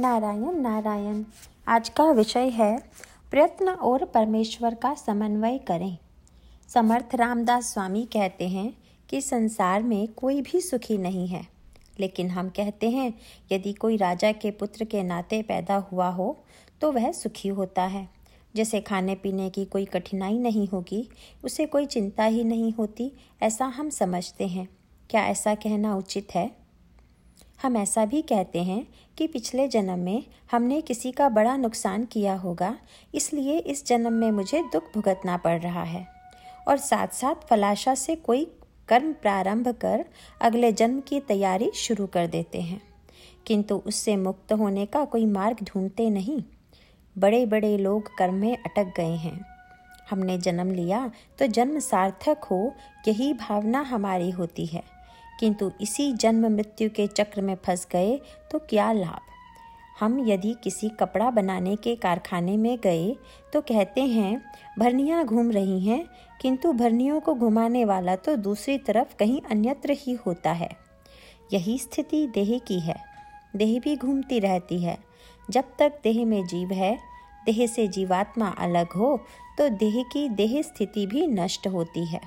नारायण नारायण। आज का विषय है, प्रयत्न और परमेश्वर का समन्वय करें। समर्थ रामदास स्वामी कहते हैं कि संसार में कोई भी सुखी नहीं है। लेकिन हम कहते हैं, यदि कोई राजा के पुत्र के नाते पैदा हुआ हो तो वह सुखी होता है। जैसे खाने पीने की कोई कठिनाई नहीं होगी, उसे कोई चिंता ही नहीं होती, ऐसा हम समझते हैं। क्या ऐसा कहना उचित है? हम ऐसा भी कहते हैं कि पिछले जन्म में हमने किसी का बड़ा नुकसान किया होगा, इसलिए इस जन्म में मुझे दुख भुगतना पड़ रहा है। और साथ साथ फलाशा से कोई कर्म प्रारंभ कर अगले जन्म की तैयारी शुरू कर देते हैं। किंतु उससे मुक्त होने का कोई मार्ग ढूंढते नहीं। बड़े बड़े लोग कर्म में अटक गए हैं। हमने जन्म लिया तो जन्म सार्थक हो, यही भावना हमारी होती है। किंतु इसी जन्म मृत्यु के चक्र में फंस गए तो क्या लाभ? हम यदि किसी कपड़ा बनाने के कारखाने में गए तो कहते हैं भरनियाँ घूम रही हैं, किंतु भरनियों को घुमाने वाला तो दूसरी तरफ़ कहीं अन्यत्र ही होता है। यही स्थिति देह की है। देह भी घूमती रहती है। जब तक देह में जीव है, देह से जीवात्मा अलग हो तो देह की देह स्थिति भी नष्ट होती है।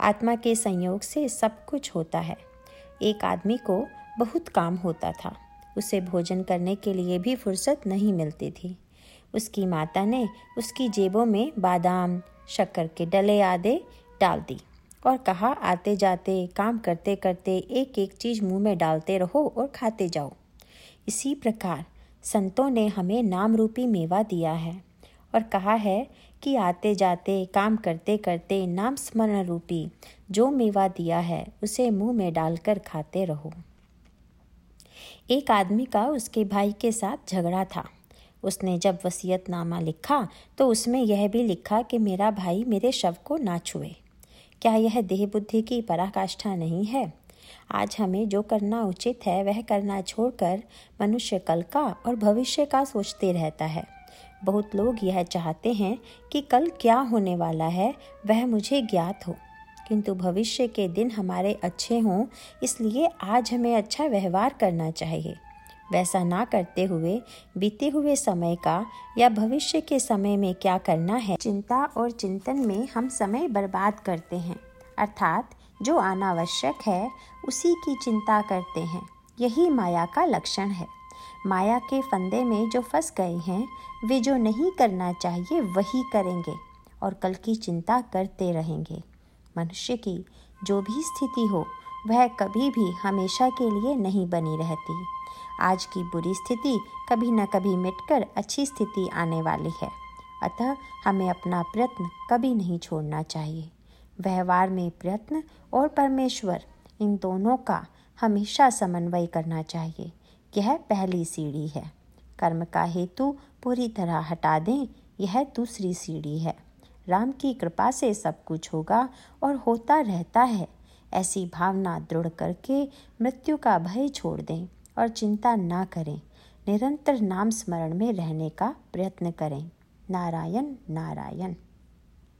आत्मा के संयोग से सब कुछ होता है। एक आदमी को बहुत काम होता था। उसे भोजन करने के लिए भी फुर्सत नहीं मिलती थी। उसकी माता ने उसकी जेबों में बादाम, शक्कर के डले आदि डाल दी और कहा आते जाते काम करते करते एक एक चीज़ मुँह में डालते रहो और खाते जाओ। इसी प्रकार संतों ने हमें नाम रूपी मेवा दिया है। और कहा है कि आते जाते काम करते करते नाम स्मरण रूपी जो मेवा दिया है, उसे मुँह में डालकर खाते रहो। एक आदमी का उसके भाई के साथ झगड़ा था। उसने जब वसीयतनामा लिखा तो उसमें यह भी लिखा कि मेरा भाई मेरे शव को ना छुए। क्या यह देह बुद्धि की पराकाष्ठा नहीं है? आज हमें जो करना उचित है, वह करना छोड़कर मनुष्य कल का और भविष्य का सोचते रहता है। बहुत लोग यह चाहते हैं कि कल क्या होने वाला है, वह मुझे ज्ञात हो। किंतु भविष्य के दिन हमारे अच्छे हों, इसलिए आज हमें अच्छा व्यवहार करना चाहिए। वैसा ना करते हुए, बीते हुए समय का या भविष्य के समय में क्या करना है, चिंता और चिंतन में हम समय बर्बाद करते हैं। अर्थात, जो अनावश्यक है, उसी की चिंता करते हैं। यही माया का लक्षण है। माया के फंदे में जो फंस गए हैं, वे जो नहीं करना चाहिए, वही करेंगे और कल की चिंता करते रहेंगे। मनुष्य की जो भी स्थिति हो, वह कभी भी हमेशा के लिए नहीं बनी रहती। आज की बुरी स्थिति कभी न कभी मिटकर अच्छी स्थिति आने वाली है। अतः हमें अपना प्रयत्न कभी नहीं छोड़ना चाहिए। व्यवहार में प्रयत्न और परमेश्वर, इन दोनों का हमेशा समन्वय करना चाहिए। यह पहली सीढ़ी है। कर्म का हेतु पूरी तरह हटा दें, यह दूसरी सीढ़ी है। राम की कृपा से सब कुछ होगा और होता रहता है। ऐसी भावना दृढ़ करके मृत्यु का भय छोड़ दें और चिंता ना करें। निरंतर नाम स्मरण में रहने का प्रयत्न करें। नारायण नारायण।